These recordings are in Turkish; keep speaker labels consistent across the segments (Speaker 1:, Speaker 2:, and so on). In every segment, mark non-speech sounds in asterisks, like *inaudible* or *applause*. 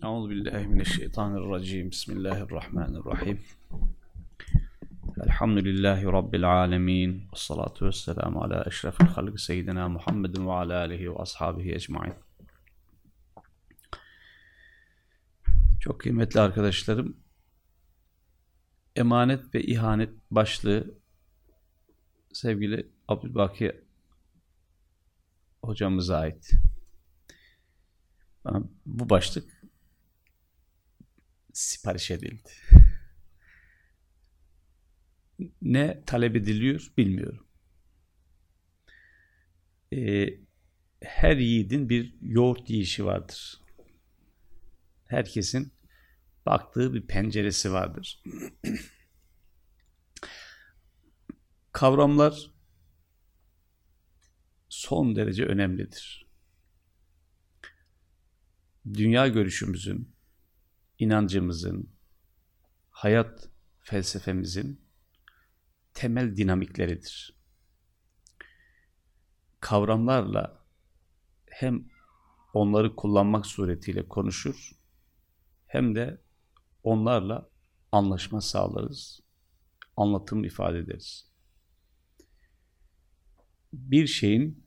Speaker 1: Euzu billahi mineşşeytanirracim. Bismillahirrahmanirrahim. Elhamdülillahi rabbil alamin. Ves salatu vesselamu ala eşrefil halq seyyidina Muhammedin ve ala alihi ve ashabihi ecmaîn. Çok kıymetli arkadaşlarım, emanet ve ihanet başlığı sevgili Abdülbaki hocamıza ait. Bana bu başlık sipariş edildi. Ne talep ediliyor bilmiyorum. Ee, her yiğidin bir yoğurt yiyişi vardır. Herkesin baktığı bir penceresi vardır. *clears throat* Kavramlar son derece önemlidir. Dünya görüşümüzün, inancımızın, hayat felsefemizin temel dinamikleridir. Kavramlarla hem onları kullanmak suretiyle konuşur, hem de onlarla anlaşma sağlarız, anlatım ifade ederiz. Bir şeyin,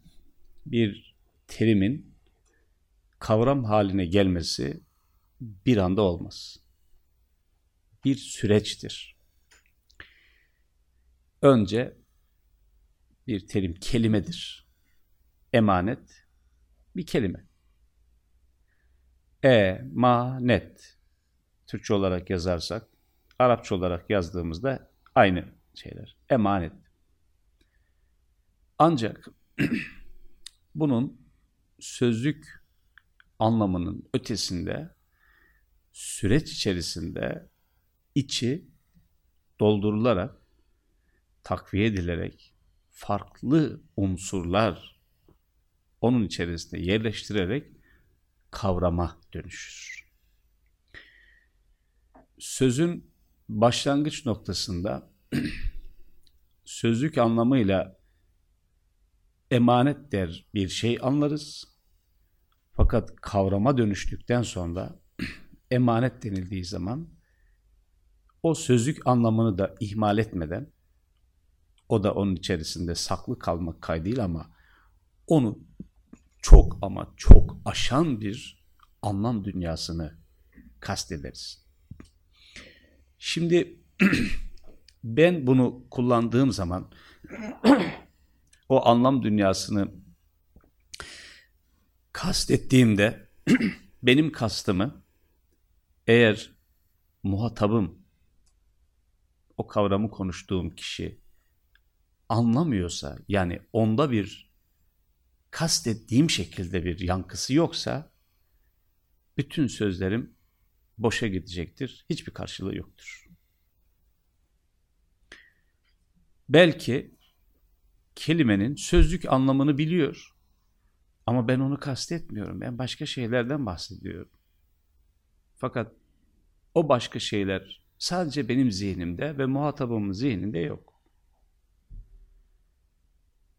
Speaker 1: bir terimin kavram haline gelmesi bir anda olmaz. Bir süreçtir. Önce bir terim kelimedir. Emanet bir kelime. E-ma-net Türkçe olarak yazarsak, Arapça olarak yazdığımızda aynı şeyler. Emanet. Ancak *clears throat* bunun sözlük anlamının ötesinde süreç içerisinde içi doldurularak, takviye edilerek, farklı unsurlar onun içerisinde yerleştirerek kavrama dönüşür. Sözün başlangıç noktasında *clears throat* sözlük anlamıyla emanet der bir şey anlarız. Fakat kavrama dönüştükten sonra emanet denildiği zaman o sözlük anlamını da ihmal etmeden o da onun içerisinde saklı kalmak kaydıyla ama onu çok ama çok aşan bir anlam dünyasını kastederiz. Şimdi *clears throat* ben bunu kullandığım zaman *clears throat* o anlam dünyasını kastettiğimde *clears throat* benim kastımı eğer muhatabım o kavramı konuştuğum kişi anlamıyorsa yani onda bir kastettiğim şekilde bir yankısı yoksa bütün sözlerim boşa gidecektir. Hiçbir karşılığı yoktur. Belki kelimenin sözlük anlamını biliyor ama ben onu kastetmiyorum. Ben başka şeylerden bahsediyorum. Fakat o başka şeyler sadece benim zihnimde ve muhatabımın zihninde yok.